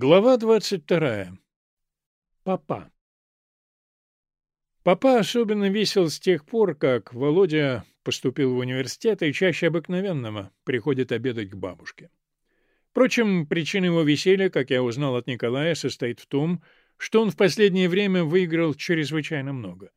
Глава двадцать вторая. Папа. Папа особенно весел с тех пор, как Володя поступил в университет и чаще обыкновенного приходит обедать к бабушке. Впрочем, причина его веселья, как я узнал от Николая, состоит в том, что он в последнее время выиграл чрезвычайно много.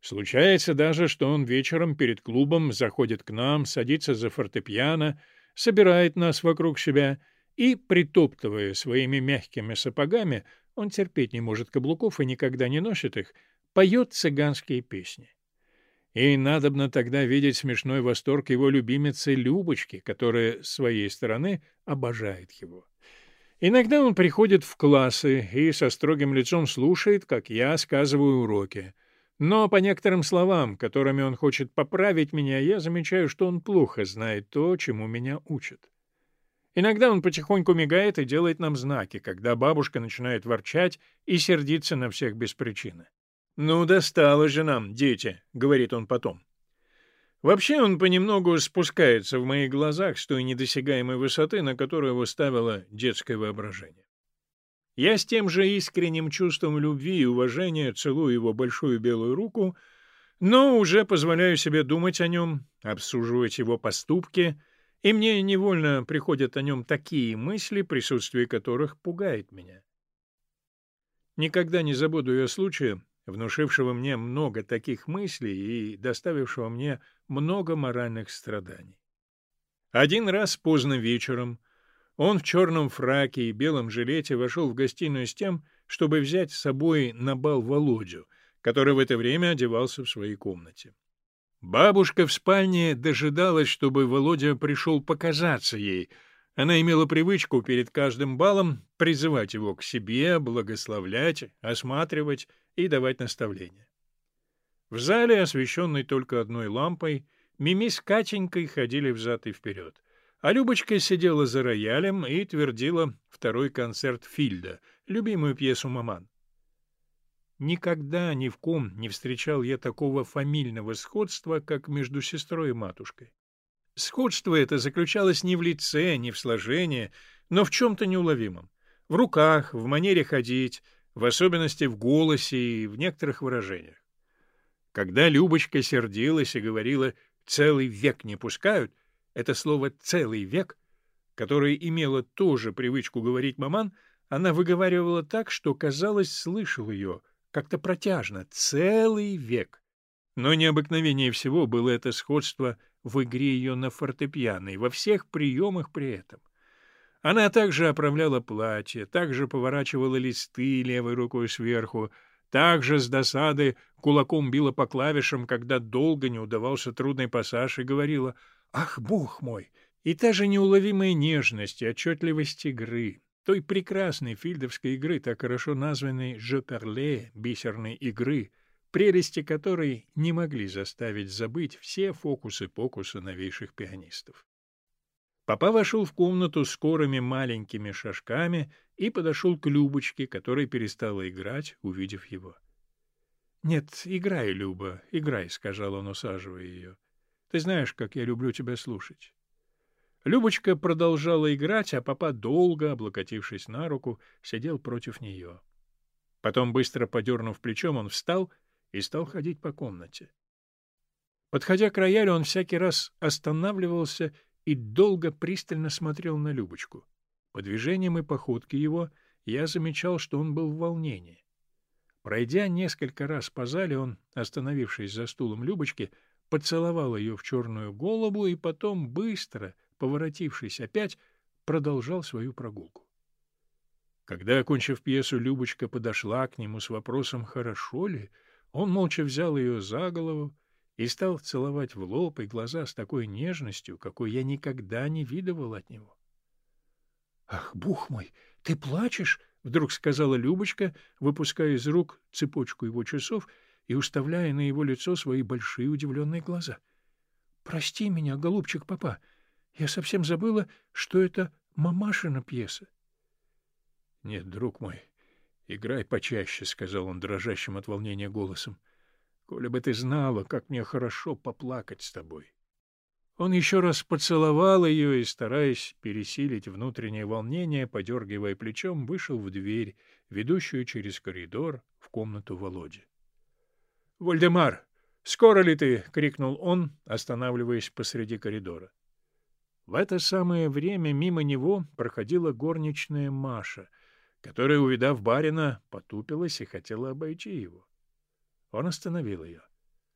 Случается даже, что он вечером перед клубом заходит к нам, садится за фортепиано, собирает нас вокруг себя — и, притоптывая своими мягкими сапогами, он терпеть не может каблуков и никогда не носит их, поет цыганские песни. И надобно тогда видеть смешной восторг его любимицы Любочки, которая, с своей стороны, обожает его. Иногда он приходит в классы и со строгим лицом слушает, как я сказываю уроки. Но по некоторым словам, которыми он хочет поправить меня, я замечаю, что он плохо знает то, чему меня учат. Иногда он потихоньку мигает и делает нам знаки, когда бабушка начинает ворчать и сердиться на всех без причины. «Ну, досталось же нам, дети», — говорит он потом. Вообще он понемногу спускается в моих глазах с той недосягаемой высоты, на которую его ставило детское воображение. Я с тем же искренним чувством любви и уважения целую его большую белую руку, но уже позволяю себе думать о нем, обсуживать его поступки — и мне невольно приходят о нем такие мысли, присутствие которых пугает меня. Никогда не забуду ее случая, внушившего мне много таких мыслей и доставившего мне много моральных страданий. Один раз поздно вечером он в черном фраке и белом жилете вошел в гостиную с тем, чтобы взять с собой на бал Володю, который в это время одевался в своей комнате. Бабушка в спальне дожидалась, чтобы Володя пришел показаться ей. Она имела привычку перед каждым балом призывать его к себе, благословлять, осматривать и давать наставления. В зале, освещенной только одной лампой, Мими с Катенькой ходили взад и вперед, а Любочка сидела за роялем и твердила второй концерт Фильда, любимую пьесу «Маман». Никогда ни в ком не встречал я такого фамильного сходства, как между сестрой и матушкой. Сходство это заключалось не в лице, не в сложении, но в чем-то неуловимом. В руках, в манере ходить, в особенности в голосе и в некоторых выражениях. Когда Любочка сердилась и говорила «целый век не пускают», это слово «целый век», которое имело тоже привычку говорить маман, она выговаривала так, что, казалось, слышал ее — как-то протяжно, целый век. Но необыкновеннее всего было это сходство в игре ее на фортепиано и во всех приемах при этом. Она также оправляла платье, также поворачивала листы левой рукой сверху, также с досады кулаком била по клавишам, когда долго не удавался трудный пассаж, и говорила «Ах, бог мой!» И та же неуловимая нежность и отчетливость игры, той прекрасной фильдовской игры, так хорошо названной «Je parlais» — бисерной игры, прелести которой не могли заставить забыть все фокусы-покусы новейших пианистов. Папа вошел в комнату скорыми маленькими шажками и подошел к Любочке, которая перестала играть, увидев его. — Нет, играй, Люба, играй, — сказал он, усаживая ее. — Ты знаешь, как я люблю тебя слушать. Любочка продолжала играть, а папа, долго облокотившись на руку, сидел против нее. Потом, быстро подернув плечом, он встал и стал ходить по комнате. Подходя к роялю, он всякий раз останавливался и долго пристально смотрел на Любочку. По движениям и походке его я замечал, что он был в волнении. Пройдя несколько раз по зале, он, остановившись за стулом Любочки, поцеловал ее в черную голову и потом быстро, поворотившись опять, продолжал свою прогулку. Когда, окончив пьесу, Любочка подошла к нему с вопросом «хорошо ли?», он молча взял ее за голову и стал целовать в лоб и глаза с такой нежностью, какой я никогда не видывал от него. — Ах, бух мой, ты плачешь? — вдруг сказала Любочка, выпуская из рук цепочку его часов и уставляя на его лицо свои большие удивленные глаза. — Прости меня, голубчик папа, я совсем забыла, что это мамашина пьеса. — Нет, друг мой, играй почаще, — сказал он дрожащим от волнения голосом. — Коля бы ты знала, как мне хорошо поплакать с тобой. Он еще раз поцеловал ее и, стараясь пересилить внутреннее волнение, подергивая плечом, вышел в дверь, ведущую через коридор в комнату Володи. — Вольдемар, скоро ли ты? — крикнул он, останавливаясь посреди коридора. В это самое время мимо него проходила горничная Маша, которая, увидав барина, потупилась и хотела обойти его. Он остановил ее.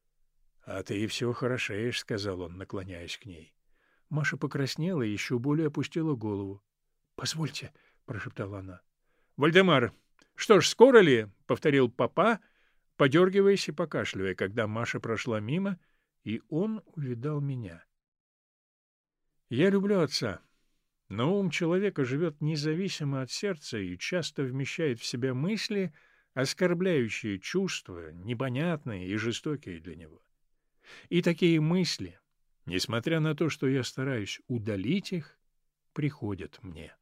— А ты все хорошеешь, — сказал он, наклоняясь к ней. Маша покраснела и еще более опустила голову. — Позвольте, — прошептала она. — Вальдемар, что ж, скоро ли? — повторил папа, подергиваясь и покашливая, когда Маша прошла мимо, и он увидал меня. Я люблю отца, но ум человека живет независимо от сердца и часто вмещает в себя мысли, оскорбляющие чувства, непонятные и жестокие для него. И такие мысли, несмотря на то, что я стараюсь удалить их, приходят мне.